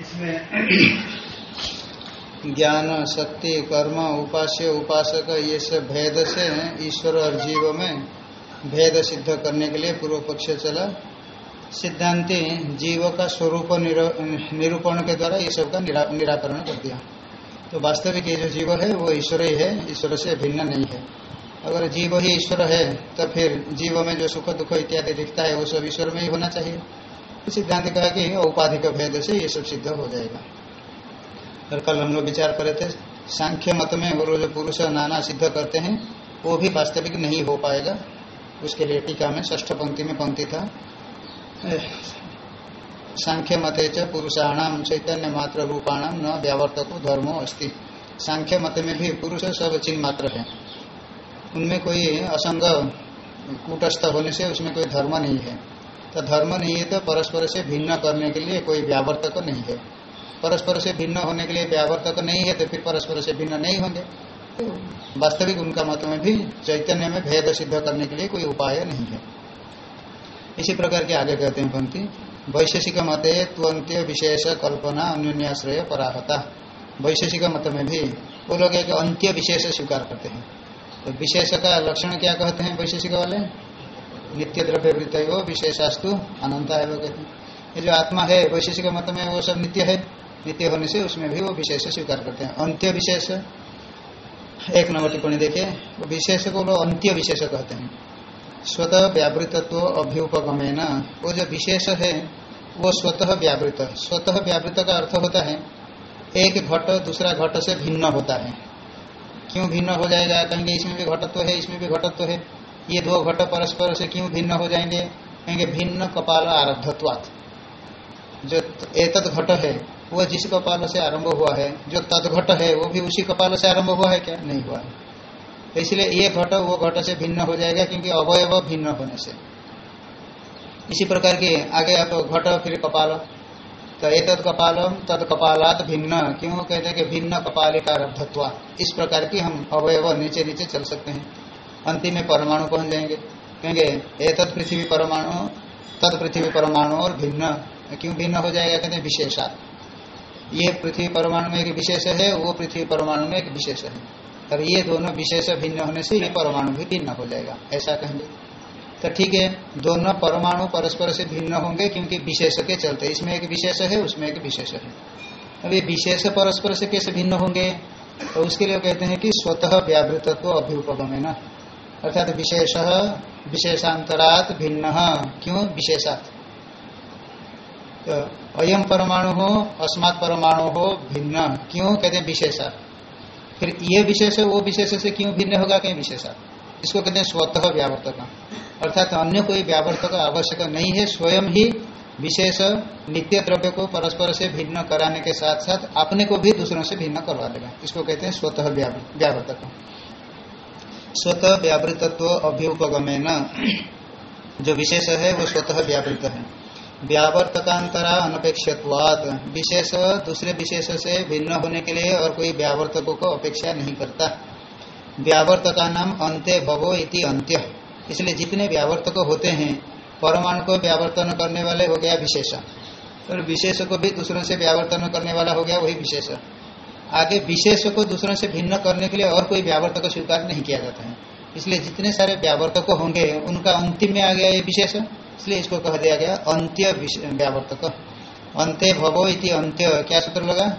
इसमें ज्ञान शक्ति कर्म उपास्य उपासक ये सब भेद से ईश्वर और जीव में भेद सिद्ध करने के लिए पूर्व पक्ष चला। सिद्धांति जीव का स्वरूप निरूपण के द्वारा ये सब का निरा, निराकरण कर दिया। तो वास्तविक ये जो जीव है वो ईश्वर ही है ईश्वर से भिन्न नहीं है। अगर जीव ही ईश्वर है तो फिर जीव में जो सुख, दुख इत्यादि दिखता है, वो सब ईश्वर में ही होना चाहिए। सिद्धांत कहा कि औपाधिक भेद से ये सब सिद्ध हो जाएगा। और कल हम लोग विचार करे थे, सांख्य मत में वो जो पुरुष नाना सिद्ध करते हैं, वो भी वास्तविक नहीं हो पाएगा। उसके लिए टीका में ष्ठ पंक्ति में पंक्ति था। सांख्य मते च पुरुषाणाम चैतन्य मात्र रूपाणाम न व्यावर्तको धर्मो अस्ति। सांख्य मत में भी पुरुष सब चिन्ह मात्र है। उनमें कोई असंग कूटस्थ होने से उसमें कोई धर्म नहीं है। तो धर्म नहीं है तो परस्पर से भिन्न करने के लिए कोई व्यावर्तक नहीं है। परस्पर से भिन्न होने के लिए व्यावर्तक नहीं है तो फिर परस्पर से भिन्न नहीं होंगे। तो वास्तविक उनका मत में भी चैतन्य में भेद सिद्ध करने के लिए कोई उपाय नहीं है। इसी प्रकार के आगे कहते हैं पंक्ति, वैशेषिक मते त्वंत्य विशेष कल्पना अन्योन्याश्रय पराहता। वैशेषिक मत में भी वो लोग एक अंत्य विशेष स्वीकार करते हैं। तो विशेष का लक्षण क्या कहते हैं वैशेषिक वाले? नित्य द्रव्य वृत्त हो विशेषास्तु अनंता वो कहते हैं। ये जो आत्मा है, वैशेषिक मत में वो सब नित्य है। नित्य होने से उसमें भी वो विशेष स्वीकार करते हैं। अंत्य विशेष। एक नंबर टिप्पणी देखिए। वो विशेष को लोग अंत्य विशेष कहते हैं। स्वतः व्यावृतत्व अभ्युपगमेन। वो जो विशेष है, वो स्वतः व्यावृत। स्वतः व्यावृत का अर्थ होता है, एक घट दूसरा घट से भिन्न होता है। क्यों भिन्न हो जाएगा? कहेंगे, इसमें भी घटत्व है, इसमें भी घटत्व है। ये दो घट परस्पर से क्यों भिन्न हो जाएँगे? कहेंगे, भिन्न कपाल आरब्धत्वात्। जो एतद घट है, वो जिस कपाल से आरंभ हुआ है, जो तदघट है, वो भी उसी कपाल से आरंभ हुआ है क्या? नहीं हुआ है। इसलिए ये घट, वो घट से भिन्न हो जाएगा, क्योंकि अवयव भिन्न होने से। इसी प्रकार के आगे आप घट, फिर कपाल तो तद कपालम तद कपालात भिन्न। क्यों कहते हैं कि भिन्न कपालिका रब्धत्वा? इस प्रकार की हम अवयव नीचे नीचे चल सकते हैं। अंतिम में परमाणु पहुँच जाएँगे। कहेंगे ये तद पृथ्वी परमाणु तद पृथ्वी परमाणु और भिन्न। क्यों भिन्न हो जाएगा? कहते हैं विशेषात। ये पृथ्वी परमाणु में एक विशेष है, वो पृथ्वी परमाणु में एक विशेष है। और ये दोनों विशेष भिन्न होने से ये परमाणु भी भिन्न हो जाएगा। ऐसा कहेंगे। तो ठीक है, दोनों परमाणु परस्पर से भिन्न होंगे क्योंकि विशेष के चलते इसमें एक विशेष है, उसमें एक विशेष है। अब ये विशेष परस्पर से कैसे भिन्न होंगे? तो उसके लिए कहते हैं कि स्वतः व्यावृतत्व अभ्युपगम है ना? अर्थात विशेष, विशेषांतरात भिन्न। क्यों? विशेषात। तो अयम परमाणु हो, अस्मात् परमाणु हो, भिन्न। क्यों? कहते हैं विशेषात। फिर ये विशेष, वो विशेष से क्यों भिन्न होगा? कहीं विशेषा इसको कहते हैं स्वतः व्यावर्तक। अर्थात अन्य कोई व्यावर्तक आवश्यक नहीं है, स्वयं ही विशेष नित्य द्रव्य को परस्पर से भिन्न कराने के साथ साथ अपने को भी दूसरों से भिन्न करवा देगा। इसको कहते हैं स्वतः व्यावर्तक। स्वतः व्यावृतत्व अभ्युपगमे न जो विशेष है, वो स्वतः व्यावृत है। व्यावर्तकांतरा अनपेक्षवाद विशेष, दूसरे विशेष से भिन्न होने के लिए और कोई व्यावर्तकों को अपेक्षा नहीं करता। व्यावर्तका नाम अंत्य भवो इति अंत्य। इसलिए जितने व्यावर्तक होते हैं परमाणु को व्यावर्तन करने वाले हो गया विशेष। और विशेष को भी दूसरों से व्यावर्तन करने वाला हो गया वही विशेष। आगे विशेष को दूसरों से भिन्न करने के लिए और कोई व्यावर्तक स्वीकार नहीं किया जाता है। इसलिए जितने सारे व्यावर्तक होंगे, उनका अंतिम में आ गया ये विशेष। इसलिए इसको कह दिया गया अंत्य व्यावर्तक। अंत्य भवो इति अंत्य। क्या सूत्र लगा?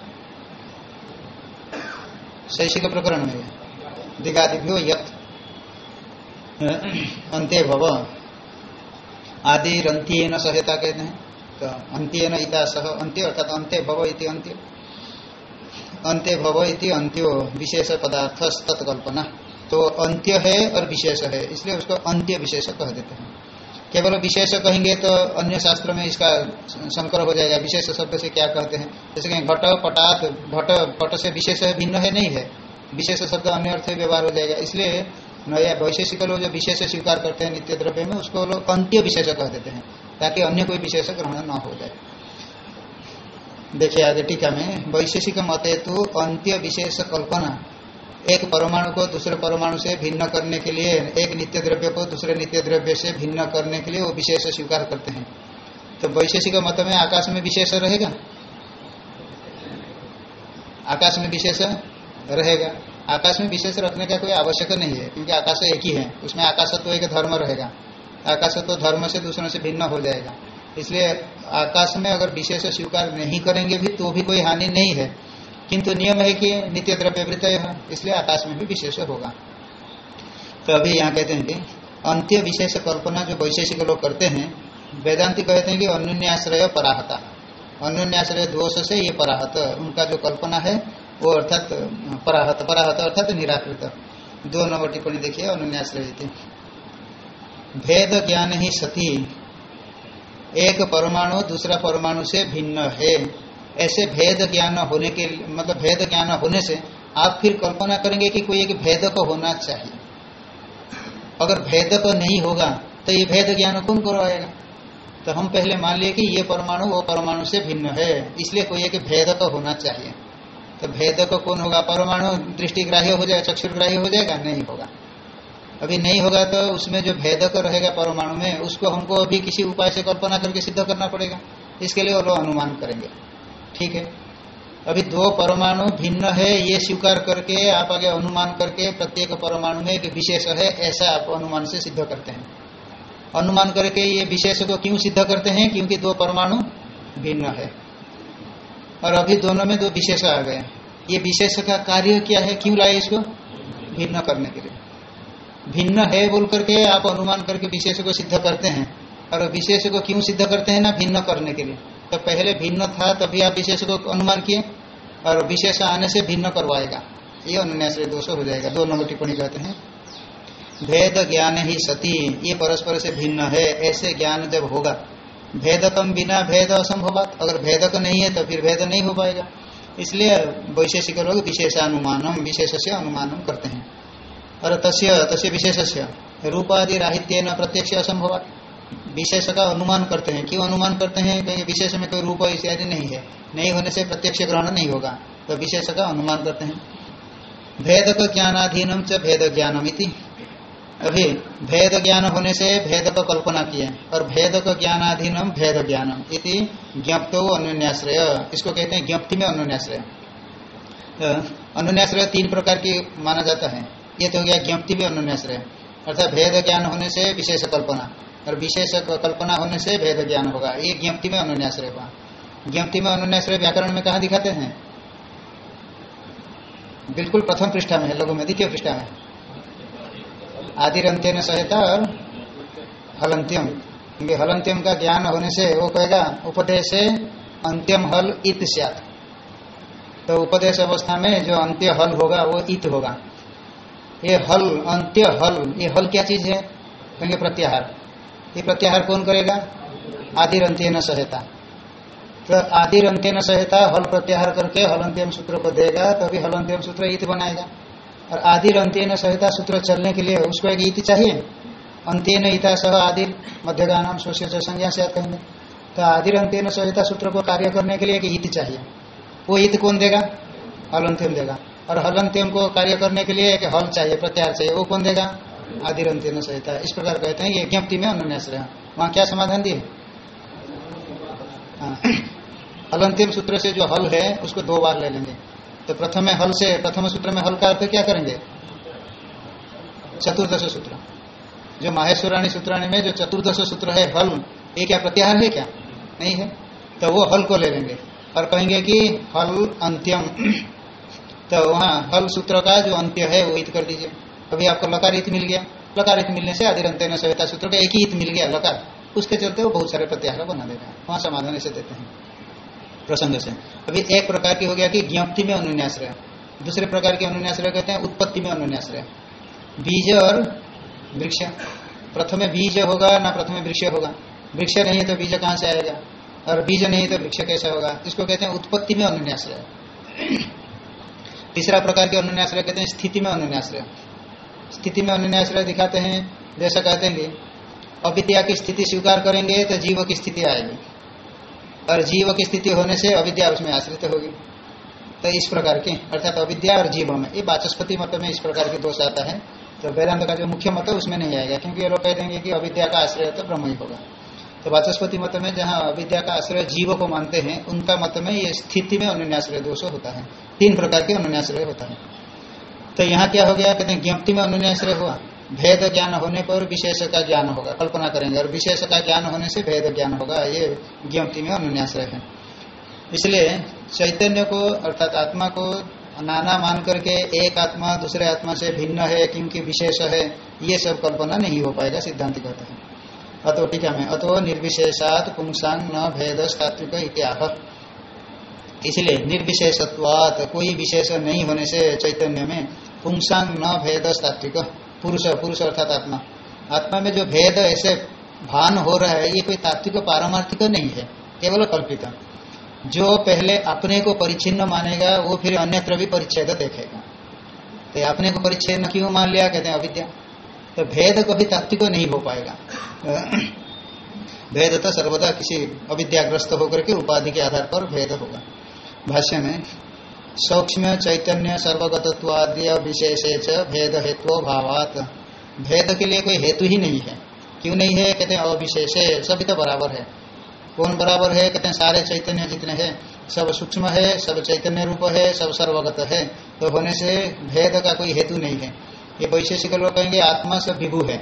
शैक्षिक प्रकरण में। दिगादिभ्यो यत अंत्य भव। आदि रंत्य न सहायता कहते हैं। तो अंत्य न इता सह अंत्य अर्थात अंत्य भव इति अंत्य अंत्य भव इति अंत्यो विशेष पदार्थ तत्कल्पना तो अंत्य है और विशेष है, इसलिए उसको अंत्य विशेष कह देते हैं। केवल विशेष कहेंगे तो अन्य शास्त्र में इसका संकर हो जाएगा। विशेष शब्द से क्या कहते हैं? जैसे कहें, घट, पटात, घट पट से विशेष भिन्न है, नहीं है। विशेष शब्द अन्य अर्थ व्यवहार हो जाएगा। इसलिए नया वैशेषिक लोग जो विशेष स्वीकार करते हैं नित्य द्रव्य में, उसको लोग अंत्य विशेष कह देते हैं, ताकि अन्य कोई विशेष ग्रहण न हो जाए। देखिए आगे टीका में, वैशेषिक मत हेतु अंत्य विशेष कल्पना, एक परमाणु को दूसरे परमाणु से भिन्न करने के लिए, एक नित्य द्रव्य को दूसरे नित्य द्रव्य से भिन्न करने के लिए वो विशेष स्वीकार करते हैं। तो वैशेषिक मत में आकाश में विशेष रहेगा? आकाश में विशेष? रहेगा। आकाश में विशेष रखने का कोई आवश्यक नहीं है, क्योंकि आकाश एक ही है। उसमें आकाशत्व एक धर्म रहेगा। आकाशत्व धर्म से दूसरों से भिन्न हो जाएगा। इसलिए आकाश में अगर विशेष स्वीकार नहीं करेंगे भी तो भी कोई हानि नहीं है। किंतु नियम है कि नित्य द्रव्य वृत है, इसलिए आकाश में भी विशेष होगा। तो अभी यहाँ कहते हैं कि अंत्य विशेष कल्पना जो वैशेषिक लोग करते हैं, वेदांति कहते हैं कि अन्योन्याश्रय पराहता। अन्योन्याश्रय दोष से ये पराहत उनका जो कल्पना है वो अर्थात पराहत पराहत अर्थात निराकृत। दो नंबर टिप्पणी देखिए अन्योन्याश्रय भेद ज्ञान ही सती। एक परमाणु, दूसरा परमाणु से भिन्न है। ऐसे भेद ज्ञान होने के मतलब भेद ज्ञान होने से आप फिर कल्पना करेंगे कि कोई एक भेद को होना चाहिए। अगर भेद को नहीं होगा तो ये भेद ज्ञान कौन करवाएगा तो हम पहले मान लिए कि ये परमाणु, वो परमाणु से भिन्न है, इसलिए कोई एक भेद तो होना चाहिए। तो भेद को कौन होगा? परमाणु दृष्टिग्राह्य हो जाएगा चक्षुर्ग्राह्य हो जाएगा? नहीं होगा। अभी नहीं होगा तो उसमें जो भेद को रहेगा परमाणु में, उसको हमको अभी किसी उपाय से कल्पना करके सिद्ध करना पड़ेगा। इसके लिए वो लोग अनुमान करेंगे। ठीक है? अभी दो परमाणु भिन्न है, ये स्वीकार करके, आप आगे अनुमान करके प्रत्येक परमाणु में एक विशेष है, ऐसा आप अनुमान से सिद्ध करते हैं। अनुमान करके ये विशेष को क्यों सिद्ध करते हैं? क्योंकि दो परमाणु भिन्न है। और अभी दोनों में दो विशेष आ गए ये विशेष का कार्य क्या है? क्यों लाए इसको? भिन्न करने के लिए। भिन्न है बोल करके आप अनुमान करके विशेष को सिद्ध करते हैं। और विशेष को क्यों सिद्ध करते हैं ना? भिन्न करने के लिए। तो पहले भिन्न था, तभी आप विशेष को अनुमान किए और विशेष आने से भिन्न करवाएगा। ये अनुन्यास दोष हो जाएगा। दो नंबर टिप्पणी कहते हैं, भेद ज्ञान ही सती ये परस्पर से भिन्न है। ऐसे ज्ञान जब होगा भेदकम बिना भेद असंभव अगर भेदक नहीं है तो फिर भेद नहीं हो पाएगा। इसलिए वैशेषिक लोग विशेषानुमानम विशेष से अनुमानम करते हैं। और तस्य तस्य विशेष रूपादि राहित्य न प्रत्यक्ष असंभव विशेष का अनुमान करते हैं। क्यों अनुमान करते हैं? कहीं विशेष में कोई रूप इत्यादि नहीं है। नहीं होने से प्रत्यक्ष ग्रहण नहीं होगा। तो विशेष का अनुमान करते हैं। भेद ज्ञानाधीनम च भेद ज्ञानम इति अभी भेद ज्ञान होने से भेद को कल्पना किए और भेद को ज्ञानाधीनम भेद ज्ञानम इति ज्ञप्त अन्योन्याश्रय इसको कहते हैं ज्ञप्ति में अन्योन्याश्रय अन्योन्याश्रय तीन प्रकार की माना जाता है। ये तो हो गया ज्ञप्ति में अन्योन्याश्रय अर्थात भेद ज्ञान होने से विशेष कल्पना। और विशेष कल्पना होने से भेद ज्ञान होगा। ये ज्ञप्ति में अनुन्याश्रय हुआ। ज्ञप्ति में अनुन्याश्रय व्याकरण में कहा दिखाते हैं? बिल्कुल प्रथम पृष्ठा में है लोगों में, द्वितीय पृष्ठा में। आदिरंत्यन सहिता और हलंत्यम क्योंकि हलंत्यम का ज्ञान होने से वो कहेगा, उपदेश अंत्यम हल इत सियात। तो उपदेश अवस्था में जो अंत्य हल होगा, वो इत होगा। ये हल अंत्य हल, ये हल क्या चीज़ है? कहेंगे प्रत्याहार। ये प्रत्याहार कौन करेगा? आदिरंत्य न सहायता तो आदिरंत्य न सहायता हल प्रत्याहार करके हलंत्यम सूत्र को देगा, तभी तो हलंत्यम सूत्र इत बनाएगा। और आदिर अंत्य सहिता सूत्र चलने के लिए उसको एक ईति चाहिए। अंत्य ईता सह आदि मध्यगा नाम सोचे संज्ञा से कहेंगे तो आदिर अंत्य सहता सूत्र को कार्य करने के लिए एक ईति चाहिए। वो ईत कौन देगा? हलंत्यम देगा। और हलंत्यम को कार्य करने के लिए एक हल चाहिए, प्रत्याहार चाहिए। वो कौन देगा? आदिर अंत्य सहता। इस प्रकार कहते हैं, ये ज्ञप्ति में अन्य वहाँ क्या समाधान दिए? हाँ। हलंत्यम सूत्र से जो हल है, उसको दो बार ले लेंगे। तो प्रथम हल से, प्रथम सूत्र में हल का अर्थ क्या करेंगे? चतुर्दश सूत्र। जो माहेश्वराणी सूत्राणी में जो चतुर्दश सूत्र है, हल, ये क्या प्रत्याहार है क्या? नहीं है। तो वो हल को ले लेंगे। और कहेंगे कि हल अंत्यम। तो वहाँ हल सूत्र का जो अंत्य है, वो इत कर दीजिए। अभी आपको लकार इत मिल गया। लकार इत मिलने से आदि अंत्य सविता सूत्र का एक ही इत मिल गया, लकार। उसके चलते वो बहुत सारे प्रत्याहार बना देते हैं। वहाँ समाधान ऐसे देते हैं। प्रसंग से। अभी एक प्रकार की हो गया कि ज्ञप्ति में अनुन्याश्रय दूसरे प्रकार के अनुन्याश्रय कहते हैं उत्पत्ति में अनुन्याश्रय बीज और वृक्ष। प्रथम बीज होगा ना प्रथम वृक्ष होगा। वृक्ष नहीं है तो बीज कहाँ से आएगा? और बीज नहीं तो वृक्ष कैसा होगा? इसको कहते हैं उत्पत्ति में अनुन्याश्रय तीसरा प्रकार के अनुन्याश्रय कहते हैं स्थिति में अनुन्याश्रय स्थिति में अनुन्याश्रय दिखाते हैं। जैसा कहते हैं अविद्या की स्थिति स्वीकार करेंगे तो जीव की स्थिति आएगी। और जीव की स्थिति होने से अविद्या उसमें आश्रित होगी। तो इस प्रकार की, अर्थात अविद्या और जीव में, ये वाचस्पति मत में इस प्रकार के दोष आता है। तो वेदांत का जो मुख्य मत है, उसमें नहीं आएगा, क्योंकि ये लोग कह देंगे कि अविद्या का आश्रय तो ब्रह्म ही होगा। तो वाचस्पति मत में जहाँ अविद्या का आश्रय जीव को मानते हैं, उनका मत में ये स्थिति में अनुन्याश्रय दोष होता है। तीन प्रकार के अनुन्याश्रय होता है। तो यहाँ क्या हो गया? कहते हैं, ज्ञप्ति में अनुन्याश्रय हुआ। भेद ज्ञान होने पर विशेष का ज्ञान होगा। कल्पना करेंगे, और विशेष का ज्ञान होने से भेद ज्ञान होगा। ये ज्ञप्ति में अनुन्याश्रय है। इसलिए चैतन्य को, अर्थात आत्मा को नाना मान करके एक आत्मा दूसरे आत्मा से भिन्न है क्योंकि विशेष है, ये सब कल्पना नहीं हो पाएगा, सिद्धांत कहते हैं। अतो टीका में अतो निर्विशेषात पुंसांग न भेद सात्विक इत्याह। इसलिए निर्विशेषत्वात कोई विशेष नहीं होने से चैतन्य में पुंसांग न भेद तात्विक पुरुष पुरुष अर्थात आत्मा। आत्मा में जो भेद ऐसे भान हो रहा है, ये कोई तात्विक पारमार्थिक नहीं है, केवल कल्पित जो पहले अपने को परिच्छिन्न मानेगा, वो फिर अन्यत्र भी परिच्छेद देखेगा। तो अपने को परिच्छेद क्यों मान लिया? कहते हैं अविद्या। तो भेद कभी तात्विक नहीं हो पाएगा। भेद तो सर्वदा किसी अविद्याग्रस्त होकर के उपाधि के आधार पर भेद होगा। भाष्य में सूक्ष्म चैतन्य सर्वगतत्वाद्य विशेष भेद हेतु भावात। भेद के लिए कोई हेतु ही नहीं है। क्यों नहीं है? कहते हैं, अविशेष, सभी तो बराबर है। कौन बराबर है? कहते हैं, सारे चैतन्य जितने हैं, सब सूक्ष्म है, सब चैतन्य रूप है, सब सर्वगत है। तो होने से भेद का कोई हेतु नहीं है। ये वैशेषिक लोग कहेंगे, आत्मा सब विभु है।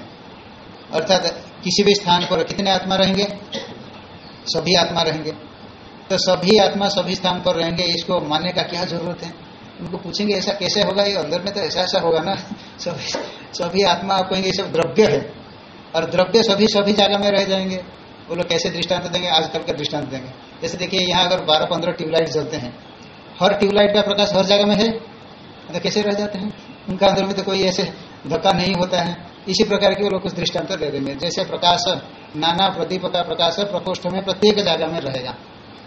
अर्थात, किसी भी स्थान पर कितने आत्मा रहेंगे? सभी आत्मा रहेंगे। तो सभी आत्मा सभी स्थान पर रहेंगे, इसको मानने का क्या ज़रूरत है? उनको पूछेंगे, ऐसा कैसे होगा? ये अंदर में तो ऐसा ऐसा होगा ना? सभी सभी आत्मा आप कहेंगे सब द्रव्य है। और द्रव्य सभी सभी जगह में रह जाएँगे। वो लोग कैसे दृष्टांत देंगे? आजकल का दृष्टांत देंगे। जैसे देखिए, यहाँ अगर बारह, पंद्रह ट्यूबलाइट जलते हैं, हर ट्यूबलाइट का प्रकाश हर जगह में है? तो कैसे रह जाते हैं? उनका अंदर में तो कोई ऐसे धक्का नहीं होता है। इसी प्रकार के वो लोग कुछ दृष्टांत दे देंगे। जैसे प्रकाश, नाना प्रदीप का प्रकाश प्रकोष्ठ में प्रत्येक जगह में रहेगा।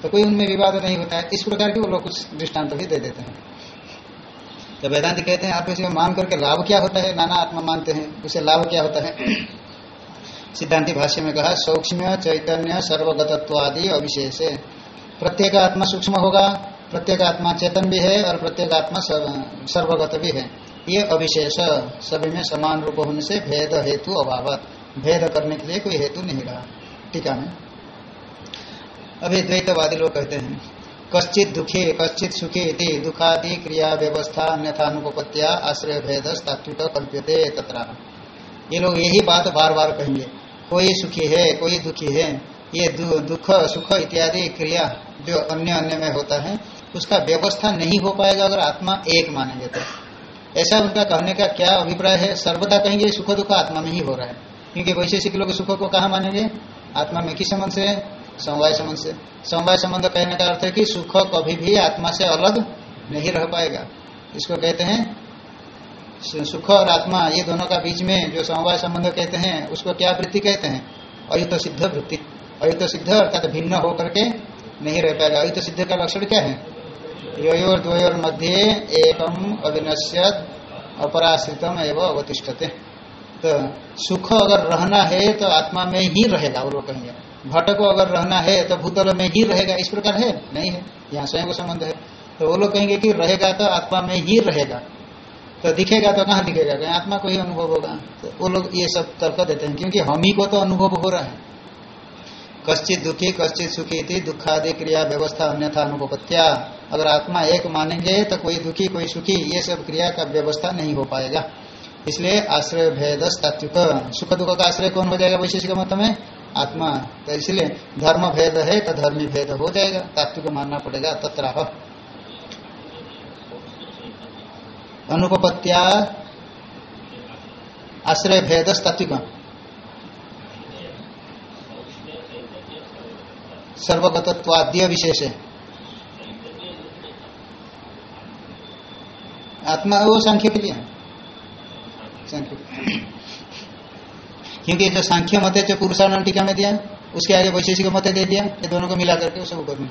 तो कोई उनमें विवाद नहीं होता है। इस प्रकार के वो लोग कुछ दृष्टांत भी दे देते हैं। तो वेदांत कहते हैं, आप इसे मान करके लाभ क्या होता है? नाना आत्मा मानते हैं, उसे लाभ क्या होता है? सिद्धांति भाष्य में कहा सूक्ष्म चैतन्य सर्वगतत्वादि अविशेष। प्रत्येक आत्मा सूक्ष्म होगा, प्रत्येक आत्मा चेतन भी है और प्रत्येक आत्मा सर्वगत भी है। ये अविशेष, सभी में समान रूप होने से भेद हेतु अभाव भेद करने के लिए कोई हेतु नहीं रहा। टीका में अभी द्वैतवादी लोग कहते हैं कश्चित दुखे कश्चित सुखे थी दुखादि क्रिया व्यवस्था अन्यथानुपत्या आश्रय भेद तात्विक कल्प्यते तथा ये लोग यही बात बार बार कहेंगे कोई सुखी है कोई दुखी है ये दु, दुख सुख इत्यादि क्रिया जो अन्य अन्य में होता है उसका व्यवस्था नहीं हो पाएगा अगर आत्मा एक मानेंगे तो। ऐसा उनका कहने का क्या अभिप्राय है? सर्वदा कहेंगे सुख दुख आत्मा में ही हो रहा है। क्योंकि वैशेषिक लोग सुख को कहा मानेंगे? आत्मा में किस संबंध से समवाय संबंध से। समवाय संबंध कहने का अर्थ है कि सुख कभी भी आत्मा से अलग नहीं रह पाएगा। इसको कहते हैं, सुख और आत्मा, ये दोनों का बीच में जो समवाय संबंध कहते हैं, उसको क्या वृत्ति कहते हैं? अयुत सिद्ध वृत्ति। अयुत सिद्ध अर्थात भिन्न होकर के नहीं रह पाएगा। अयुत सिद्ध का लक्षण क्या है? योर द्वयोर मध्य एकम अविनश्यत अपराश्रितम एवं अवतिष्ठते। तो सुख अगर रहना है तो आत्मा में ही रहेगा, वो लोग कहेंगे। घट को अगर रहना है तो भूतल में ही रहेगा, इस प्रकार है? नहीं है। यहाँ स्वयं को संबंध है। तो वो लोग कहेंगे कि रहेगा तो आत्मा में ही रहेगा। तो दिखेगा तो कहाँ दिखेगा? कहीं आत्मा को ही अनुभव होगा। तो वो लोग ये सब तर्क देते हैं, क्योंकि हम ही को तो अनुभव हो रहा है। कश्चित दुखी, कश्चित सुखी थी दुखादि क्रिया व्यवस्था अन्यथा अनुभवत्या अगर आत्मा एक मानेंगे तो कोई दुखी, कोई सुखी, ये सब क्रिया का व्यवस्था नहीं हो पाएगा। इसलिए आश्रय भेद सुख दुख का आश्रय कौन हो जाएगा वैशेषिक मत में? आत्मा तो इसलिए धर्म भेद है तो धर्मी भेद हो जाएगा। तात्विक मानना पड़ेगा, तत्र अनुपत्या आश्रय भेद तात्विक। सर्वगतत्वाद्य विशेष। है आत्मा, वो सांख्य के लिए क्योंकि जो सांख्य मत है जो पुरुषारण टीका में दिया उसके आगे वैशेषिक मत दे दिया, ये दोनों को मिला करके सब ऊपर में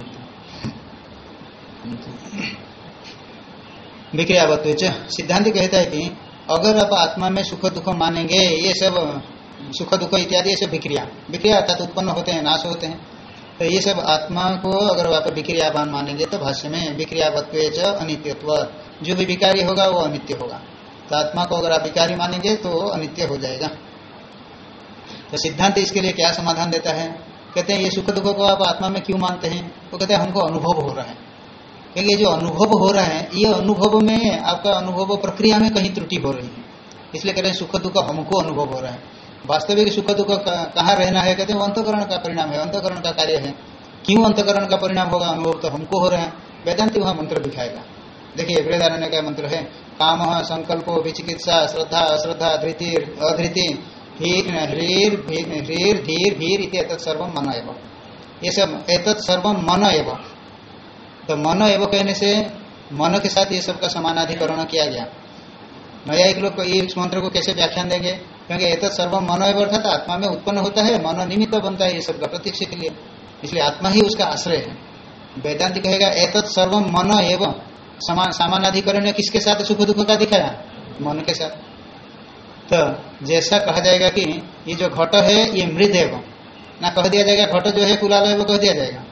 विक्रियावत्व सिद्धांत कहता है कि अगर आप आत्मा में सुख दुख मानेंगे, ये सब सुख दुख इत्यादि, ये सब विक्रिया। विक्रिया अर्थात उत्पन्न होते हैं, नाश होते हैं। तो ये सब आत्मा को अगर आप विक्रियावान मानेंगे तो भाष्य में विक्रियावत्व अनित्यत्व। जो भी विकारी होगा, वो अनित्य होगा। तो आत्मा को अगर आप विकारी मानेंगे तो अनित्य हो जाएगा। तो सिद्धांत इसके लिए क्या समाधान देता है? कहते हैं, ये सुख दुख को आप आत्मा में क्यों मानते हैं? वो कहते हैं, हमको अनुभव हो रहा है। क्योंकि ये जो अनुभव हो रहा है, ये अनुभव में आपका अनुभव प्रक्रिया में कहीं त्रुटि हो रही है। इसलिए कहते हैं, सुख दुख हमको अनुभव हो रहा है। वास्तविक सुख दुख कहाँ रहना है? कहते हैं अंतकरण का परिणाम है, अंतकरण का कार्य है। क्यों अंतकरण का परिणाम होगा? अनुभव तो हमको हो रहा है। वेदांति वहाँ मंत्र दिखाएगा। देखिए वृदारण्य का मंत्र है, काम संकल्प विचिकित्सा, श्रद्धा, अश्रद्धा, धृति, अधृति ह्रीर धीर मन एवं। ये सब एतत् सर्व मन एवं। तो मन एवं कहने से मन के साथ ये सब का समानाधिकरण किया गया। नया एक लोग इस मंत्र को कैसे व्याख्यान देंगे? क्योंकि एतत् सर्व मन एवं अर्थात आत्मा में उत्पन्न होता है, मन निमित्त बनता है ये सब का प्रत्यक्ष के लिए। इसलिए आत्मा ही उसका आश्रय है। वेदांत कहेगा, एतत् सर्व मन एवं। समान सामानाधिकरण किसके साथ सुख दुख का दिखाया? मन के साथ। तो जैसा कहा जाएगा कि ये जो घट है, ये मृद है ना कह दिया जाएगा घट जो है, कुलाल है वो कह दिया जाएगा।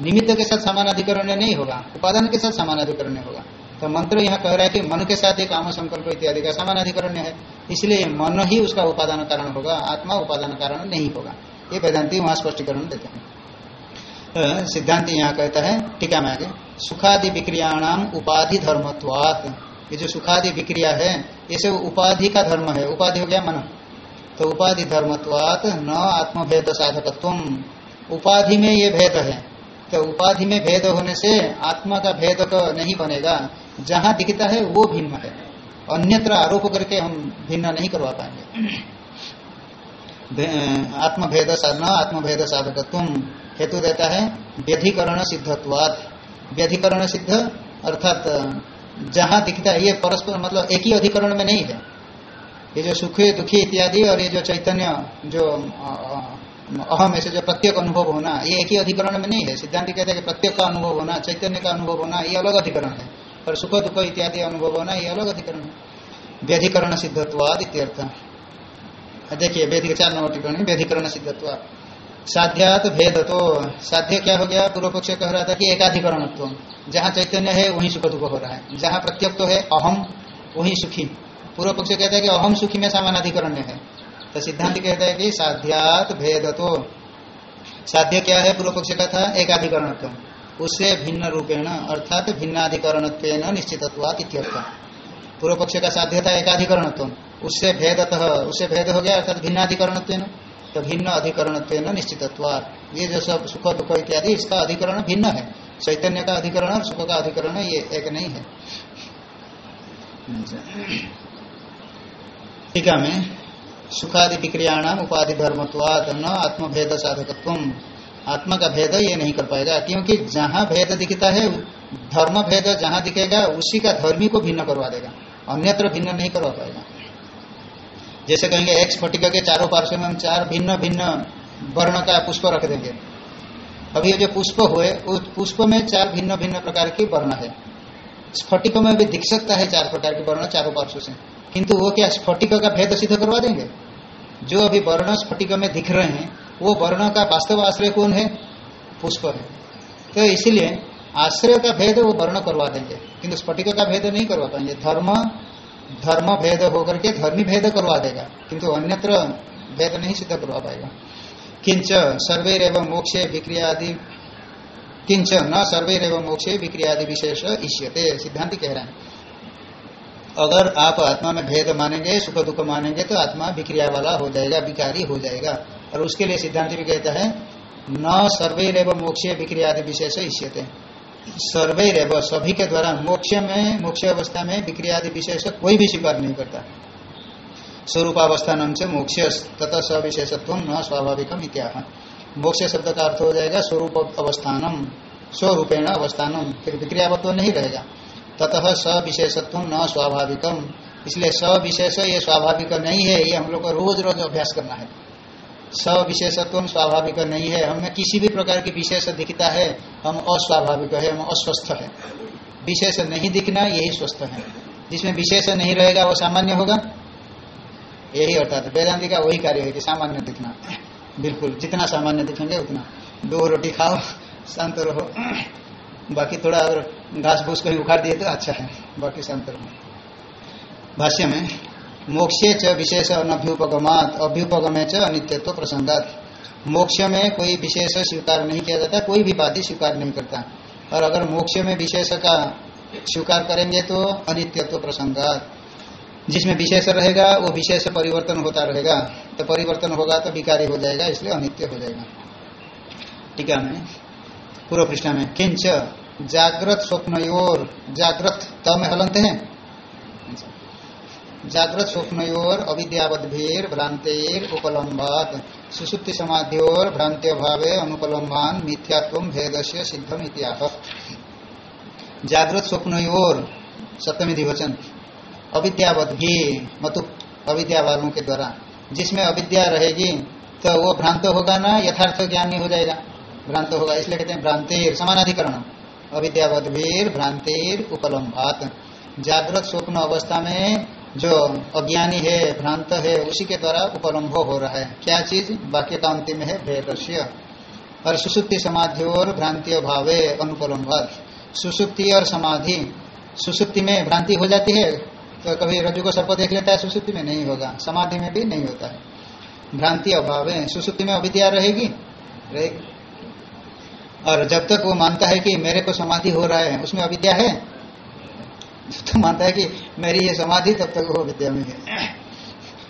निमित्त के साथ समान अधिकरण नहीं होगा, उपादान के साथ समान अधिकरण होगा। तो मंत्र यहाँ कह रहा है कि मन के साथ एक काम संकल्प इत्यादि का समान अधिकरण है। इसलिए मन ही उसका उपादान कारण होगा, आत्मा उपादान कारण नहीं होगा। ये वेदांति वहाँ स्पष्टीकरण देते हैं। तो सिद्धांत यहाँ कहता है, टीका में सुखादि विक्रियाणाम उपाधि धर्मत्वात। ये जो सुखादि विक्रिया है, ये सब उपाधि का धर्म है। उपाधि हो गया मन। तो उपाधि धर्मत्वात न आत्मभेद साधकत्व उपाधि में ये भेद है। तो उपाधि में भेद होने से आत्मा का भेद तो नहीं बनेगा। जहाँ दिखता है, वो भिन्न है। अन्यत्र आरोप करके हम भिन्न नहीं करवा पाएँगे। आत्मभेद साधना आत्मभेद साधक तुम हेतु देता है व्यधिकरण सिद्धत्वाद व्यधिकरण सिद्ध अर्थात जहाँ दिखता है, ये परस्पर मतलब एक ही अधिकरण में नहीं है। ये जो सुखी, दुखी इत्यादि और ये जो चैतन्य, जो अहम, ऐसे जो प्रत्येक अनुभव होना, ये एक ही अधिकरण में नहीं है। सिद्धांत कहते हैं कि प्रत्येक का अनुभव होना, चैतन्य का अनुभव होना, ये अलग अधिकरण है। और सुख, दुख इत्यादि अनुभव होना, ये अलग अधिकरण है। व्यधिकरण सिद्धत्वाद इत्यर्थ। देखिए, वेदिक चार नंबर टिप्पणी, व्यधिकरण सिद्धत्वाद। साध्यात भेद तो साध्य क्या हो गया? पूर्व पक्ष कह रहा था कि एकाधिकरण जहाँ चैतन्य है, वही सुख दुख हो रहा है। जहाँ प्रत्यक तो है, अहम, वही सुखी। पूर्व पक्ष कहता है कि अहम सुखी में समानाधिकरण है। तो सिद्धांत कहता है कि साध्यात भेद तो साध्य क्या है? पूर्व पक्ष का था एकाधिकरण उससे भिन्न रूपेण, अर्थात भिन्नाधिकरण निश्चित पूर्व पक्ष का साध्य था एकाधिकरण उससे भेदत, उससे भेद हो गया, अर्थात भिन्नाधिकरण तो भिन्न अधिकरण निश्चित ये जो सब सुख दुख इत्यादि, इसका अधिकरण भिन्न है। चैतन्य का अधिकरण और सुख का अधिकरण, ये एक नहीं है। टीका में सुखादि विक्रियाणाम उपाधि धर्मत्वाद न आत्मभेद साधकत्व आत्मा का भेद ये नहीं कर पाएगा, क्योंकि जहाँ भेद दिखता है धर्म भेद जहाँ दिखेगा, उसी का धर्मी को भिन्न करवा देगा। अन्यत्र भिन्न नहीं करवा पाएगा। जैसे कहेंगे एक स्फटिका के चारों पार्श्व में हम चार भिन्न भिन्न वर्ण का पुष्प रख देंगे। अभी जो पुष्प हुए, उस पुष्प में चार भिन्न भिन्न प्रकार की वर्ण है। स्फटिक में भी दिख सकता है चार प्रकार के वर्ण चारों पार्श्व से। किंतु वो क्या स्फटिक का भेद सिद्ध करवा देंगे? जो अभी वर्ण स्फटिक में दिख रहे हैं, वो वर्ण का वास्तव आश्रय कौन है? पुष्प है। तो इसीलिए आश्रय का भेद वो वर्ण करवा देंगे। किंतु स्फटिक का भेद नहीं करवा पाएँगे। धर्म धर्म भेद होकर के धर्मी भेद करवा देगा, किंतु अन्यत्र भेद नहीं सिद्ध करवा पाएगा। किंच सर्वे एवं मोक्षे विक्रियादि, किंच न सर्वे एवं मोक्षे विक्रियादि विशेष इष्यते, सिद्धांत कह रहे हैं। अगर आप आत्मा में भेद मानेंगे, सुख दुख मानेंगे तो आत्मा विक्रिया वाला हो जाएगा, विकारी हो जाएगा। और उसके लिए सिद्धांत भी कहता है, न सर्वे रेव मोक्ष विक्रियादि विशेष इष्यते। सर्वे रेव, सभी के द्वारा मोक्ष में, मोक्ष अवस्था में विक्रियादि विशेष कोई भी स्वीकार नहीं करता। स्वरूपावस्थान से मोक्ष तथा सविशेषत्व न स्वाभाविकम इत्या मोक्ष शब्द का अर्थ हो जाएगा स्वरूप अवस्थानम स्वरूपेण अवस्थानम, फिर विक्रियावत्व नहीं रहेगा। ततः सविशेषत्व न स्वाभाविकम। इसलिए सविशेष ये स्वाभाविक नहीं है, ये हम लोग को रोज रोज अभ्यास करना है। सविशेषत्व स्वाभाविक नहीं है। हमें किसी भी प्रकार की विशेष दिखता है, हम अस्वाभाविक है, हम अस्वस्थ है। विशेष नहीं दिखना, यही स्वस्थ है। जिसमें विशेष नहीं रहेगा, वो सामान्य होगा? यही अर्थात, वेदांति का वही कार्य है कि सामान्य दिखना। बिल्कुल, जितना सामान्य दिखेंगे, उतना। दो रोटी खाओ, शांत रहो। बाकी थोड़ा अगर घास भूस कहीं उखाड़ दिए तो अच्छा है, बाकी शांत रहो। भाष्य में मोक्षे च विशेष अनभ्युपगमात, अभ्युपगमे च अनित्यत्व प्रसंगात मोक्ष में कोई विशेष स्वीकार नहीं किया जाता, कोई भी बाधी स्वीकार नहीं करता। और अगर मोक्ष में विशेष का स्वीकार करेंगे तो अनित्यत्व प्रसंगात जिसमें विशेष रहेगा, वो विशेष परिवर्तन होता रहेगा। तो परिवर्तन होगा तो विकारी हो जाएगा, इसलिए अनित्य हो जाएगा। टीका में पूर्व पृष्ठा में, किंच जागृत स्वप्न और जागृत त में है। जागृत स्वप्नोर अविद्यावद्भीर भ्रांतिर उपलम्बात सुसुप्ति समाधियोर भ्रांत्य भावे अनुपलम्बान मिथ्यात्व भेद से सिद्धम इतिहास जागृत स्वप्नोर सप्तमी दिवचन अविद्यावद्भी, मतु अविद्या वालों के द्वारा। जिसमें अविद्या रहेगी तो वो भ्रांत होगा ना, यथार्थ ज्ञान हो जाएगा। भ्रांत होगा, इसलिए कहते हैं भ्रांतिर, समानाधिकरण। अविद्यावद्भीर भ्रांतिर उपलम्बात जागृत स्वप्न अवस्था में जो अज्ञानी है, भ्रांत है, उसी के द्वारा उपलम्भ हो रहा है। क्या चीज़? वाक्य का अंतिम है भेदस्य। और सुसुप्ति समाधि और भ्रांति भावे अनुपलम्भ सुसुप्ति और समाधि। सुसुप्ति में भ्रांति हो जाती है तो कभी रजु को सर्प देख लेता है, सुसुप्ति में नहीं होगा। समाधि में भी नहीं होता है। भ्रांति अभाव है सुसुप्ति में अविद्या रहेगी? रहेगी। और जब तक वो मानता है कि मेरे को समाधि हो रहा है, उसमें अविद्या है तो मानता है कि मेरी ये समाधि तब तक वो विद्या में है।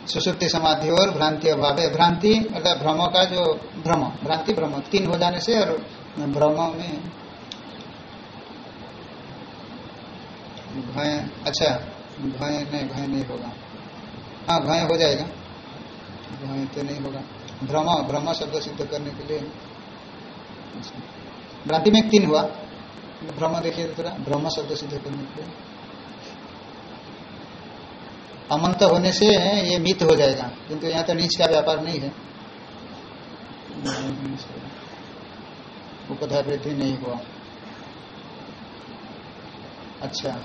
सुसुप्ति समाधि और भ्रांति अभाव है। भ्रांति अर्थात भ्रम का जो भ्रम, भ्रांति भ्रम, तीन हो जाने से और भ्रम में भय अच्छा भय नहीं भय नहीं होगा। हाँ भय हो जाएगा। भय तो नहीं होगा। भ्रम भ्रम शब्द सिद्ध करने के लिए। भ्रांति में तीन हुआ। भ्रम देखिए थोड़ा भ्रम शब्द सिद्ध करने के लिए। अमंत होने से ये मित हो जाएगा। किंतु यहाँ तो नीच का व्यापार नहीं है। उपधा वृद्धि नहीं हुआ। अच्छा।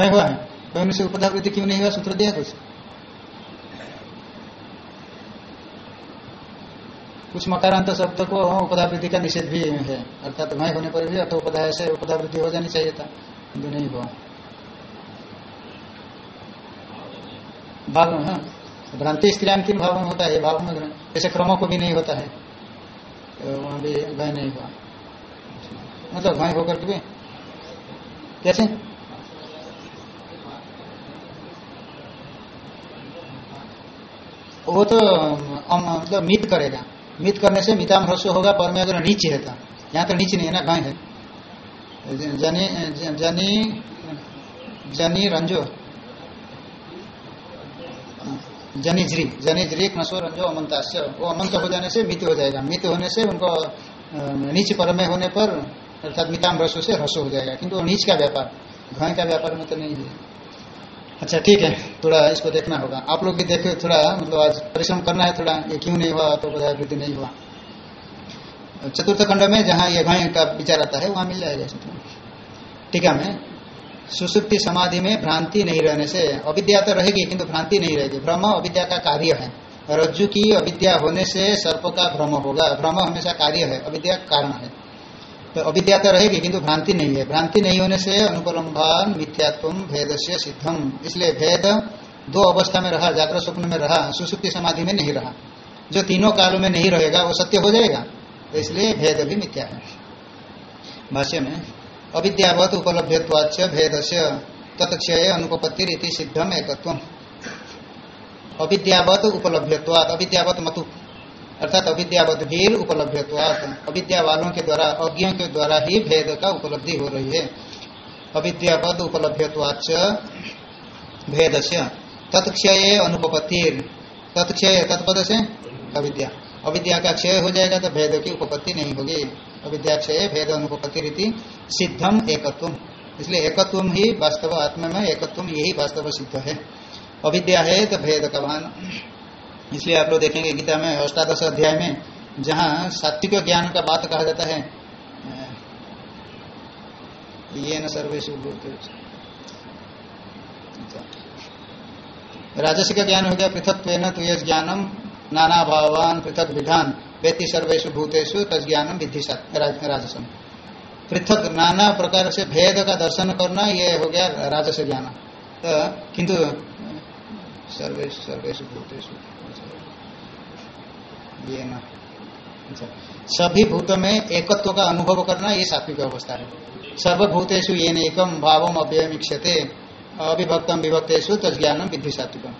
भय हुआ है। भय से उपधावृत्ति क्यों नहीं हुआ? सूत्र दिया कुछ। कुछ मकारांत शब्द को उपधावृत्ति का निषेध भी है। अर्थात भय होने पर भी अर्थ उपधा से उपधावृत्ति हो जानी चाहिए था। किंतु नहीं हुआ। भाव हाँ। भ्रांति स्त्रियाँ किन भाव में होता है। भाव में जैसे क्रमों को भी नहीं होता है। तो वहाँ भी भय नहीं हुआ। मतलब भय होकर के कैसे? वो तो मतलब मित करेगा। मित करने से मिताम ह्रस्व होगा, पर में अगर नीच है तो। यहाँ तो नीच नहीं है ना, गाय है। जनी जनी जनी रंजो। जनिज्री जनिज्री नसो रंजो अमंताश्य वो अमंत हो जाने से मित हो जाएगा। मित होने से उनको नीच पर में होने पर अर्थात मिताम रसो से ह्रस्व हो जाएगा। किंतु नीच का व्यापार घय का व्यापार में तो नहीं है। अच्छा ठीक है। थोड़ा इसको देखना होगा। आप लोग भी देखे थोड़ा मतलब आज परिश्रम करना है थोड़ा, ये क्यों नहीं हुआ तो बधाई वृद्धि नहीं हुआ। चतुर्थ खंड में जहाँ ये गाय का विचार आता है, वहाँ मिल जाएगा ठीक है मैं सुसुप्ति समाधि में भ्रांति नहीं रहने से अविद्या तो रहेगी, किंतु भ्रांति नहीं रहेगी। भ्रम अविद्या का कार्य है। रज्जु की अविद्या होने से सर्प का भ्रम होगा। भ्रम हमेशा कार्य है, अविद्या कारण है। तो अविद्या तो रहेगी, किंतु भ्रांति नहीं है। भ्रांति नहीं होने से अनुपलम्भान मिथ्यात्व भेद से सिद्धम इसलिए भेद दो अवस्था में रहा, जागृत स्वप्न में रहा, सुसुप्ति समाधि में नहीं रहा। जो तीनों कालों में नहीं रहेगा, वो सत्य हो जाएगा। तो इसलिए भेद भी मिथ्या है। भाष्य में, अविद्यावत उपलब्धवाच्य भेद से तत्क्षय अनुपत्ति रीति सिद्धम एकत्व अविद्यावत उपलब्धत्वाद अविद्यावत मतु। अर्थात अविद्यावत भीर उपलब्धत्वात अविद्या वालों के द्वारा, अज्ञों के द्वारा ही भेद का उपलब्धि हो रही है। अविद्यापद उपलब्धत्वाच भेद से तत्क्षय अनुपत्तिर तत्क्षय तत्पद से अविद्या। अविद्या का क्षय हो जाएगा तो भेद की उपपत्ति नहीं होगी। अविद्या क्षय, भेद अनुपत्ति रीति सिद्धम एकत्व इसलिए एकत्व ही वास्तव आत्मा में एकत्व यही वास्तव सिद्ध है। अविद्या है तो भेद का भान इसलिए आप लोग देखेंगे गीता में, अष्टादश अध्याय में, जहाँ सात्विक ज्ञान का बात कहा जाता है। ये न राजस्व का ज्ञान हो गया पृथक ज्ञानम नाना भावान पृथक विधान। व्यक्ति सर्वेशु भूतेषु तज्ञानम विधि राजसम। पृथक नाना प्रकार से भेद का दर्शन करना, ये हो गया राजस्व ज्ञान। तो किंतु सर्वेश सर्वेश भूतेषु। ये ना। अच्छा। सभी भूत में एकत्व का अनुभव करना ये सात्विक अवस्था है। सर्वभूतेषु ये एकम भावम अव्ययम इक्षते अविभक्तम विभक्तेषु तज्ञानम विधि सात्विकम।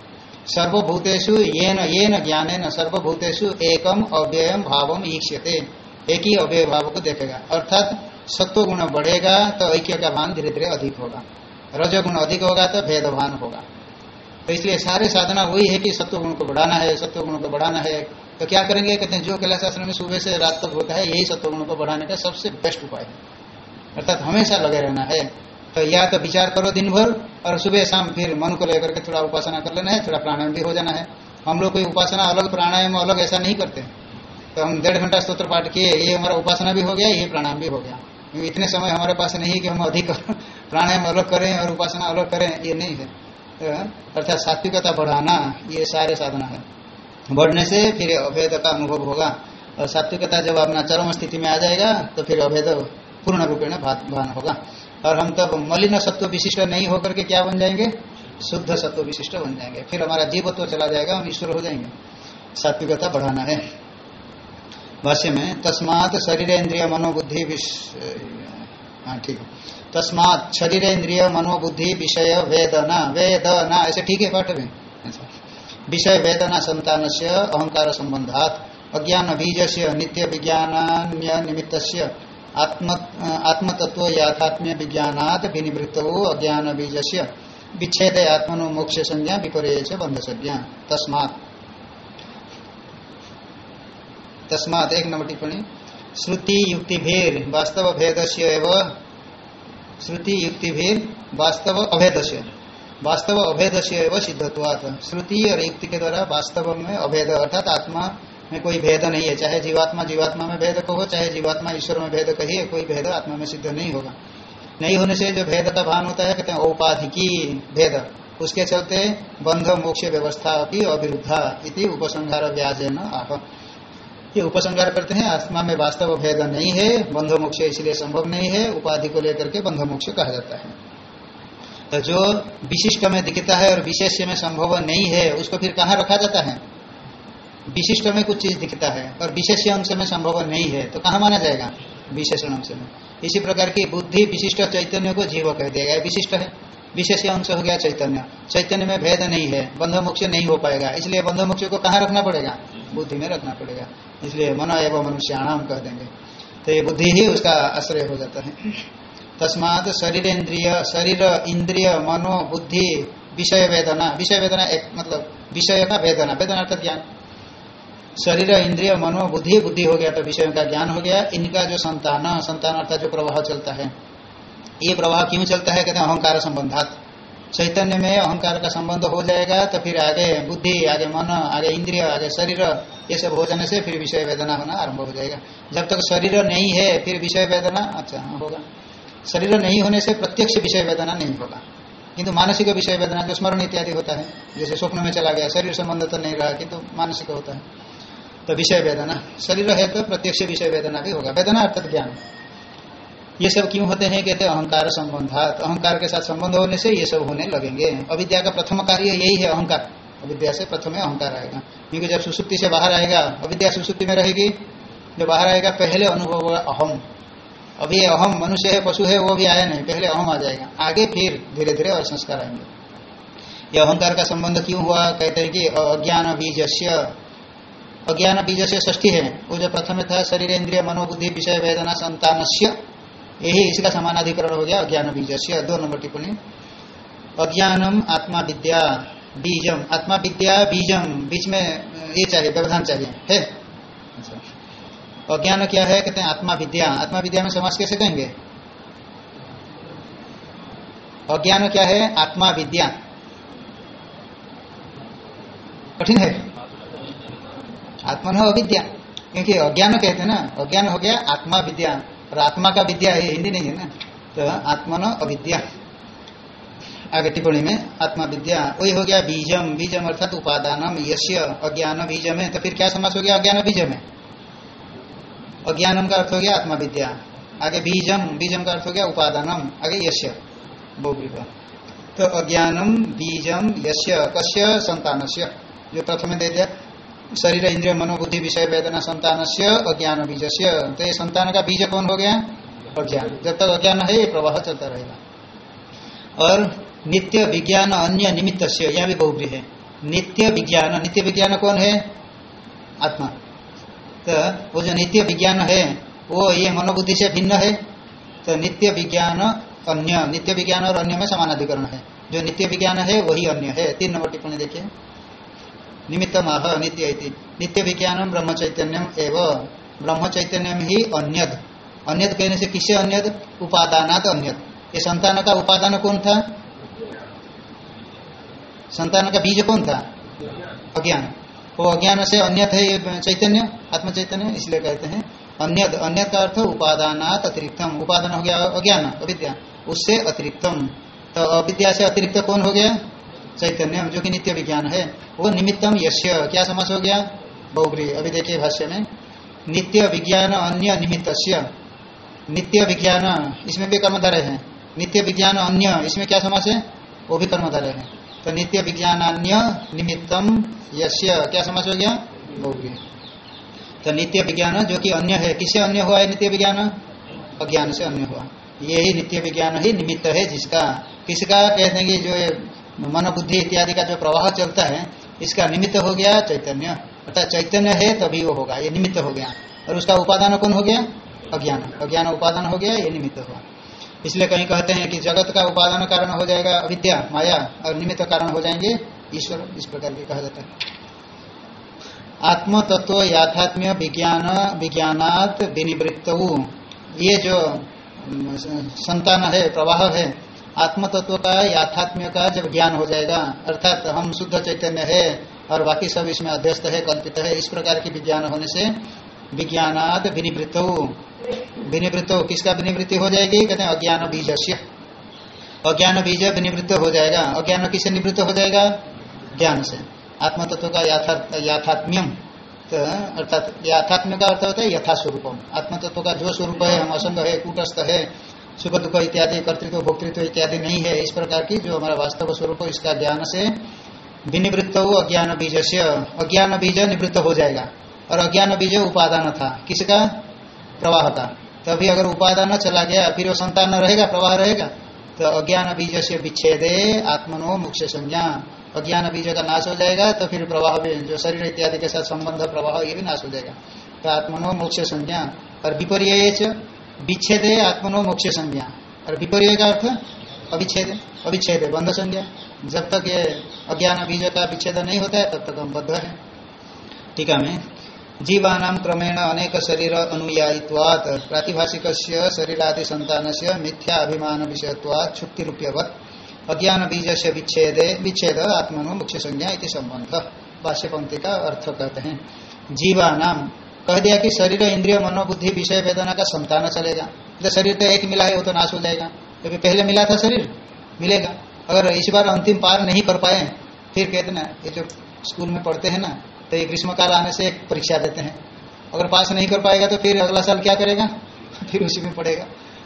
सर्वभूतेषु ये न ये न ज्ञान न सर्वभूतेषु एकम अव्ययम भावम ईक्षते एक ही अव्यय भाव को देखेगा। अर्थात सत्व गुण बढ़ेगा तो ऐक्य का भान धीरे धीरे अधिक होगा। रजगुण अधिक होगा तो भेदभान होगा। तो इसलिए सारे साधना वही है कि सत्व गुण को बढ़ाना है सत्व गुण को बढ़ाना है तो क्या करेंगे? कहते हैं, जो कैलाश शास्त्र में सुबह से रात तक होता है, यही सत्व गुण को बढ़ाने का सबसे बेस्ट उपाय है। अर्थात हमेशा लगे रहना है। तो या तो विचार करो दिन भर और सुबह शाम फिर मन को लेकर के थोड़ा उपासना कर लेना है, थोड़ा प्राणायाम भी हो जाना है। हम लोग कोई उपासना अलग, प्राणायाम अलग ऐसा नहीं करते। तो हम डेढ़ घंटा स्त्रोत्र पाठ किए, ये हमारा उपासना भी हो गया, ये प्राणायाम भी हो गया। इतने समय हमारे पास नहीं है कि हम अधिक प्राणायाम अलग करें और उपासना अलग करें, ये नहीं है। अर्थात सात्विकता बढ़ाना, ये सारे साधना है। बढ़ने से फिर अभेद का अनुभव होगा। और सात्विकता जब अपना चरम स्थिति में आ जाएगा तो फिर अभेद पूर्ण रूपेण भान होगा। और हम तब मलिन सत्व विशिष्ट नहीं होकर के क्या बन जाएँगे? शुद्ध सत्व विशिष्ट बन जाएँगे। फिर हमारा जीवत्व चला जाएगा, हम ईश्वर हो जाएँगे। सात्विकता बढ़ाना है। भाष्य में, तस्मात शरीर इंद्रिय मनोबुद्धि हाँ ठीक है। तस्मात शरीर इंद्रिय मनोबुद्धि विषय वेदना वेदना, ऐसे ठीक है पाठ में? विषय वेदना संतान से अहंकार संबंधात अज्ञान बीज से नित्य विज्ञान निमित्त आत्म आत्मतत्व याथात्म्य विज्ञानात विनिवृत्त अज्ञान बीज से विच्छेद आत्मनो मोक्ष संज्ञा विपर्य बंध संज्ञा तस्मात। तस्मात एक नंबर टिप्पणी। श्रुति युक्ति भेद वास्तव भेद से श्रुति युक्ति भेद वास्तव अभेद से वास्तव अभेद से सिद्धत्वात श्रुति और युक्ति के द्वारा वास्तव में अभेद, अर्थात आत्मा में कोई भेद नहीं है। चाहे जीवात्मा जीवात्मा में भेद कहो, चाहे जीवात्मा ईश्वर में भेद कहिए, कोई भेद आत्मा में सिद्ध नहीं होगा। नहीं होने से जो भेद का भान होता है, कहते हैं औपाधिकी भेद। उसके चलते बंध, मोक्ष, व्यवस्था भी अविरुद्धा इति उपसंहार व्याज न आप ये उपसंहार करते हैं, आत्मा में वास्तव भेद नहीं है, बंध, मोक्ष इसलिए संभव नहीं है, उपाधि को लेकर के बंध, मोक्ष कहा जाता है। तो जो विशिष्ट में दिखता है और विशेष में संभव नहीं है, उसको फिर कहाँ रखा जाता है? विशिष्ट में कुछ चीज़ दिखता है और विशेष अंश में संभव नहीं है तो कहाँ माना जाएगा? विशेषण अंश में। इसी प्रकार की बुद्धि विशिष्ट चैतन्य को जीव कह दिया गया। विशिष्ट है। विशेष अंश हो गया चैतन्य। चैतन्य में भेद नहीं है बंध मोक्ष नहीं हो पाएगा। इसलिए बंध मोक्ष को कहाँ रखना पड़ेगा? बुद्धि में रखना पड़ेगा। इसलिए मनो एवं मनुष्य मनुष्याणाम कह देंगे। तो ये बुद्धि ही उसका आश्रय हो जाता है। तस्मात शरीर इंद्रिय शरीर इंद्रिय मनो, बुद्धि, विषय वेदना। विषय वेदना एक मतलब विषय का वेदना। वेदना अर्थात ज्ञान। शरीर इंद्रिय मनो, बुद्धि बुद्धि हो गया तो विषय का ज्ञान हो गया। इनका जो संतान संतान अर्थात जो प्रवाह चलता है, ये प्रवाह क्यों चलता है? कहते हैं अहंकार संबंधात। चैतन्य में अहंकार का संबंध हो जाएगा तो फिर आगे बुद्धि, आगे मन, आगे इंद्रिय आगे शरीर, ये सब हो जाने से फिर विषय वेदना होना आरंभ हो जाएगा। जब तक शरीर नहीं है, फिर विषय वेदना अच्छा हाँ होगा। शरीर नहीं होने से प्रत्यक्ष विषय वेदना नहीं होगा। किंतु मानसिक विषय वेदना जो स्मरण इत्यादि होता है, जैसे स्वप्न में चला गया, शरीर संबंध तो नहीं रहा, किंतु मानसिक होता है। तो विषय वेदना, शरीर है तो प्रत्यक्ष विषय वेदना भी होगा। वेदना अर्थात ज्ञान। ये सब क्यों होते हैं? कहते अहंकार संबंधात। अहंकार के साथ संबंध होने से ये सब होने लगेंगे। अविद्या का प्रथम कार्य यही है, अहंकार। अविद्या से प्रथम अहंकार आएगा। क्योंकि जब सुसुप्ति से बाहर आएगा, अविद्या सुसुप्ति में रहेगी। जब बाहर आएगा, पहले अनुभव होगा अहम। अभी अहम मनुष्य है, पशु है, वो भी आया नहीं, पहले अहम आ जाएगा। आगे फिर धीरे धीरे और संस्कार आएँगे। यह अहंकार का संबंध क्यों हुआ? कहते हैं कि अज्ञान बीज अज्ञान बीज से ष्ठी है। वो जो प्रथम था, शरीर, इंद्रिय, मनोबुद्धि, विषय, वेदना संतान यही इसका समानाधिकरण हो गया, अज्ञान बीज से दो नंबर टिप्पणी। अज्ञानम आत्मा विद्या, बीजम। आत्मा विद्या, बीजम। बीच में ये चाहिए, व्यवधान चाहिए। है। अज्ञान क्या है? कहते हैं आत्मा विद्या। आत्मा विद्या में समाज कैसे कहेंगे? अज्ञान क्या है? आत्मा विद्या। कठिन है। आत्मा न अविद्या क्योंकि अज्ञान कहते हैं ना, अज्ञान हो गया, आत्मा विद्या। और आत्मा का विद्या है, हिंदी नहीं है ना। तो आत्मा न अविद्या। आगे टिप्पणी में, आत्मा विद्या। वही हो गया बीजम। बीजम अर्थात उपादानम यश्य अज्ञान बीजम है। तो फिर क्या समास हो गया? अज्ञान बीजम है। अज्ञानम का अर्थ हो गया आत्मा विद्या आगे बीजम बीजम का अर्थ हो गया उपादानम। आगे यश्य बहु तो अज्ञानम, बीजम, यश्य, कश्य संतान जो प्रथम दे दिया, शरीर, इंद्रिय, मनोबुद्धि, विषय, वेदना संतान से अज्ञान बीज से तो ये संतान का बीज कौन हो गया? अज्ञान। जब तक अज्ञान है, ये प्रवाह चलता रहेगा। और नित्य विज्ञान अन्य निमित्त से यह भी बहुब्री है। नित्य विज्ञान नित्य विज्ञान कौन है? आत्मा। तो वो जो नित्य विज्ञान है, वो ये मनोबुद्धि से भिन्न है। तो नित्य विज्ञान अन्य, नित्य विज्ञान और अन्य में समानाधिकरण है। जो नित्य विज्ञान है, वही अन्य है। तीन नंबर टिप्पणी देखिए। निमित्त माह नित्य नित्य विज्ञान ब्रह्म चैतन्यम एवं। ब्रह्म चैतन्यम ही अन्यद। अन्यद कहने से किससे अन्यद? उपादानात अन्यद। ये संतान का उपादान कौन था? संतान का बीज कौन था? अज्ञान। वो अज्ञान से अन्य है ये चैतन्य आत्म चैतन्य इसलिए कहते हैं। अन्य अन्य का अर्थ उपादानात अतिरिक्तम। उपादान हो गया अज्ञान, अविद्या। उससे अतिरिक्तम। तो अविद्या से अतिरिक्त कौन हो गया? चैतन्य जो कि नित्य विज्ञान है। वो निमित्तम यश्य क्या समास हो गया? बहुग्री अभी देखिए भाष्य में। नित्य विज्ञान अन्य निमित्त नित्य विज्ञान, इसमें भी कर्मधारय है। नित्य विज्ञान अन्य, इसमें क्या समास है? वो भी कर्मधारय है। तो नित्य विज्ञान अन्य निमित्तम यश्य क्या समझ हो गया बहुग्री तो नित्य विज्ञान जो कि अन्य है। किससे अन्य हुआ है नित्य विज्ञान अज्ञान से अन्य हुआ। यही नित्य विज्ञान ही निमित्त है जिसका किसका कहते हैं कि जो मन बुद्धि इत्यादि का जो प्रवाह चलता है इसका निमित्त हो गया चैतन्य। अर्थात चैतन्य है तभी वो होगा ये निमित्त हो गया। और उसका उपादान कौन हो गया? अज्ञान। अज्ञान उपादान हो गया ये निमित्त हुआ। इसलिए कहीं कहते हैं कि जगत का उपादान कारण हो जाएगा अविद्या, माया और निमित्त कारण हो जाएँगे ईश्वर, इस प्रकार के कहा जाता है। आत्म तत्व याथात्म्य विज्ञान, विज्ञानात विनिवृत्त। ये जो संतान है, प्रवाह है आत्म तत्व का, याथात्म्य का जब ज्ञान हो जाएगा, अर्थात हम शुद्ध चैतन्य है और बाकी सब इसमें अध्यस्त है, कल्पित है, इस प्रकार के विज्ञान होने से विज्ञानाद विनिवृत्त। विनिवृत्त हो किसका विनिवृत्ति हो जाएगी? कहते हैं, अज्ञान बीज अज्ञान बीज विनिवृत्त हो जाएगा। अज्ञान किससे निवृत्त हो जाएगा? ज्ञान से। आत्म तत्व का याथात्म्यम। तो अर्थात याथात्म्य का अर्थ होता है यथा स्वरूपम का जो स्वरूप है, हम असंग है, कूटस्थ है, सुख दुख इत्यादि, कर्तृत्व, भोक्तृत्व इत्यादि नहीं है, इस प्रकार की जो हमारा वास्तव स्वरूप इसका ज्ञान से विनिवृत्त हो अज्ञान बीज से अज्ञान बीज निवृत्त हो जाएगा। और अज्ञान बीज उपादान था। किसका? प्रवाह था तभी अगर उपादान चला गया, फिर वो संतान रहेगा, प्रवाह रहेगा तो अज्ञान बीज से विच्छेदे आत्मनो मुख्य संज्ञा। अज्ञान बीज का नाश हो जाएगा तो फिर प्रवाह भी, जो शरीर इत्यादि के साथ संबंध प्रवाह, ये भी नाश हो जाएगा। तो आत्मनो मुख्य संज्ञा। और विपर्य विच्छेद आत्मनो मोक्ष संज्ञा। और विपर्य का अर्थ अभिच्छेद अभिच्छेद है बंध संज्ञा। जब तक ये अज्ञान बीज का विच्छेद नहीं होता है, तब तक हम बद्ध है। टीका में जीवानाम क्रमेण अनेक शरीर अनुयायित्वात प्रातिभाषिक शरीरादि से मिथ्या अभिमान विषयत्वात छुट्टी रूप्यवत अज्ञान बीज विच्छेद विच्छेद, आत्मनो मुख्य संज्ञा इति संबंध भाष्य पंक्ति का अर्थ कहते हैं। जीवानाम कह दिया कि शरीर, इंद्रिय मनोबुद्धि विषय, वेदना का संतान चलेगा। तो शरीर तो एक मिला है, वो तो नाश हो जाएगा। क्योंकि तो पहले मिला था शरीर, मिलेगा। अगर इस बार अंतिम पार नहीं कर पाए, फिर कहते ना, ये जो स्कूल में पढ़ते हैं ना तो ये ग्रीष्म काल आने से एक परीक्षा देते हैं। अगर पास नहीं कर पाएगा तो फिर अगला साल क्या करेगा? फिर उसी में पढ़ेगा।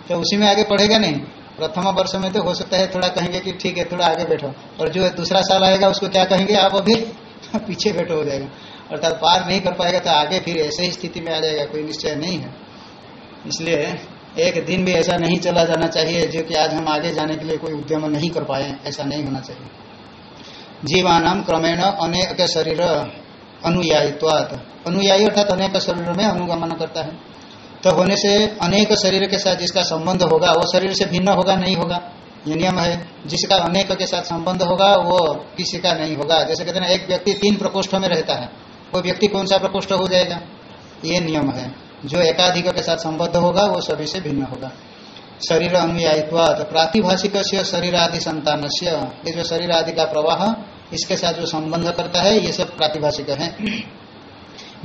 तो उसी में आगे पढ़ेगा नहीं। प्रथम वर्ष में तो हो सकता है थोड़ा कहेंगे कि ठीक है, थोड़ा आगे बैठो। और जो दूसरा साल आएगा, उसको क्या कहेंगे? आप अभी पीछे बैठो हो जाएगा। अर्थात पार नहीं कर पाएगा तो आगे फिर ऐसे ही स्थिति में आ जाएगा, कोई निश्चय नहीं है। इसलिए एक दिन भी ऐसा नहीं चला जाना चाहिए, जो कि आज हम आगे जाने के लिए कोई उद्यम नहीं कर पाए, ऐसा नहीं होना चाहिए। जीवानाम क्रमेण अनेक शरीर। अनुयायित्वात अनुयायी अर्थात अनेक शरीर में अनुगमन करता है। तो होने से अनेक शरीर के साथ जिसका संबंध होगा, वो शरीर से भिन्न होगा, नहीं होगा। ये नियम है। जिसका अनेक के साथ संबंध होगा, वो किसी का नहीं होगा। जैसे कहते हैं एक व्यक्ति तीन प्रकोष्ठों में रहता है। वो व्यक्ति कौन सा प्रकोष्ठ हो जाएगा? ये नियम है। जो एकाधिक के साथ संबद्ध होगा, वो सभी से भिन्न होगा। शरीर अनुयायित्वाद प्रातिभाषिक शरीर आदि संतान से जो शरीर आदि का प्रवाह इसके साथ जो संबंध करता है, ये सब प्रातिभाषिक है।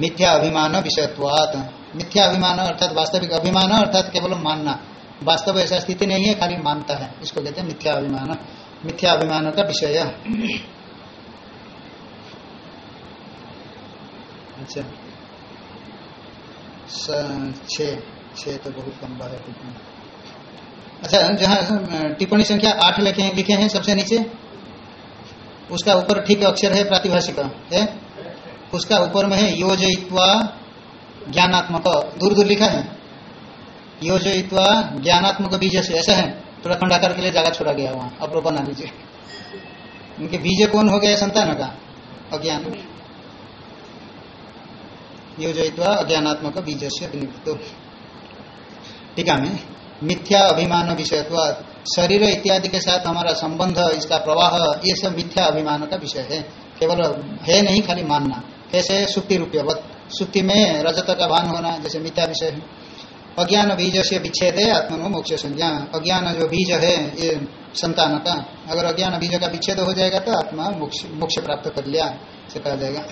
मिथ्या अभिमान विषयत्वात। मिथ्या अभिमान अर्थात वास्तविक अभिमान अर्थात केवल मानना। वास्तव ऐसा स्थिति नहीं है, खाली मानता है। इसको कहते हैं मिथ्या अभिमान। मिथ्या अभिमान का विषय। अच्छा। छ तो बहुत लंबा है अच्छा जहाँ टिप्पणी संख्या आठ लिखे लिखे हैं सबसे नीचे। उसका ऊपर ठीक अक्षर है प्रातिभाषिक। उसका ऊपर में है योजयित्वा ज्ञानात्मक। दूर दूर लिखा है। योजयित्वा ज्ञानात्मक बीज से ऐसा है। थोड़ा खंडाकार के लिए जगह छोड़ा गया वहाँ। अब बना लीजिए उनके बीज कौन हो गया संतान का? अज्ञान। योजयित्वा अज्ञानात्मक बीज से टीका में। मिथ्या अभिमान विषयत्वा शरीर इत्यादि के साथ हमारा संबंध, इसका प्रवाह, ये सब मिथ्या अभिमान का विषय है। केवल है नहीं, खाली मानना। कैसे सुक्ति रूपयवत। सुक्ति में रजत का भान होना, जैसे मिथ्या विषय है। अज्ञान बीज से विच्छेद है आत्मा मोक्ष संज्ञा। अज्ञान जो बीज है, ये संतान का। अगर अज्ञान बीज का विच्छेद हो जाएगा तो आत्मा मोक्ष प्राप्त कर लिया से कहा जाएगा।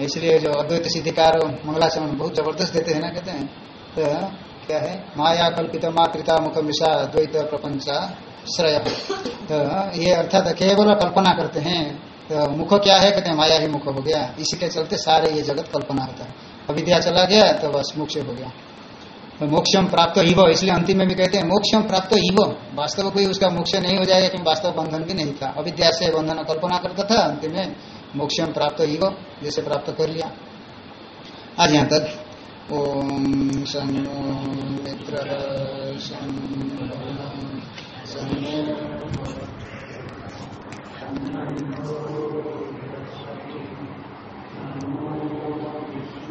इसलिए जो अद्वैत सिद्धिकार, मंगलाचरण बहुत ज़बरदस्त देते हैं ना, कहते हैं। तो क्या है? माया कल्पित मातृता मुख मिशा द्वैत प्रपंचा श्रय। तो ये अर्थात केवल कल्पना करते हैं। तो मुख क्या है? कहते हैं, माया ही मुख हो गया। इसी के चलते सारे ये जगत कल्पना होता है। अविद्या चला गया तो बस मोक्ष हो गया। तो मोक्षम प्राप्त इव इसलिए अंतिम में भी कहते हैं, मोक्षम प्राप्त इव वास्तव कोई उसका मोक्ष नहीं हो जाएगा, क्योंकि वास्तव बंधन भी नहीं था। अविद्या से बंधन कल्पना करता था, अंतिम में मोक्षम प्राप्त इव जैसे प्राप्त कर लिया। आज यहाँ तक ओम सन मित्र सन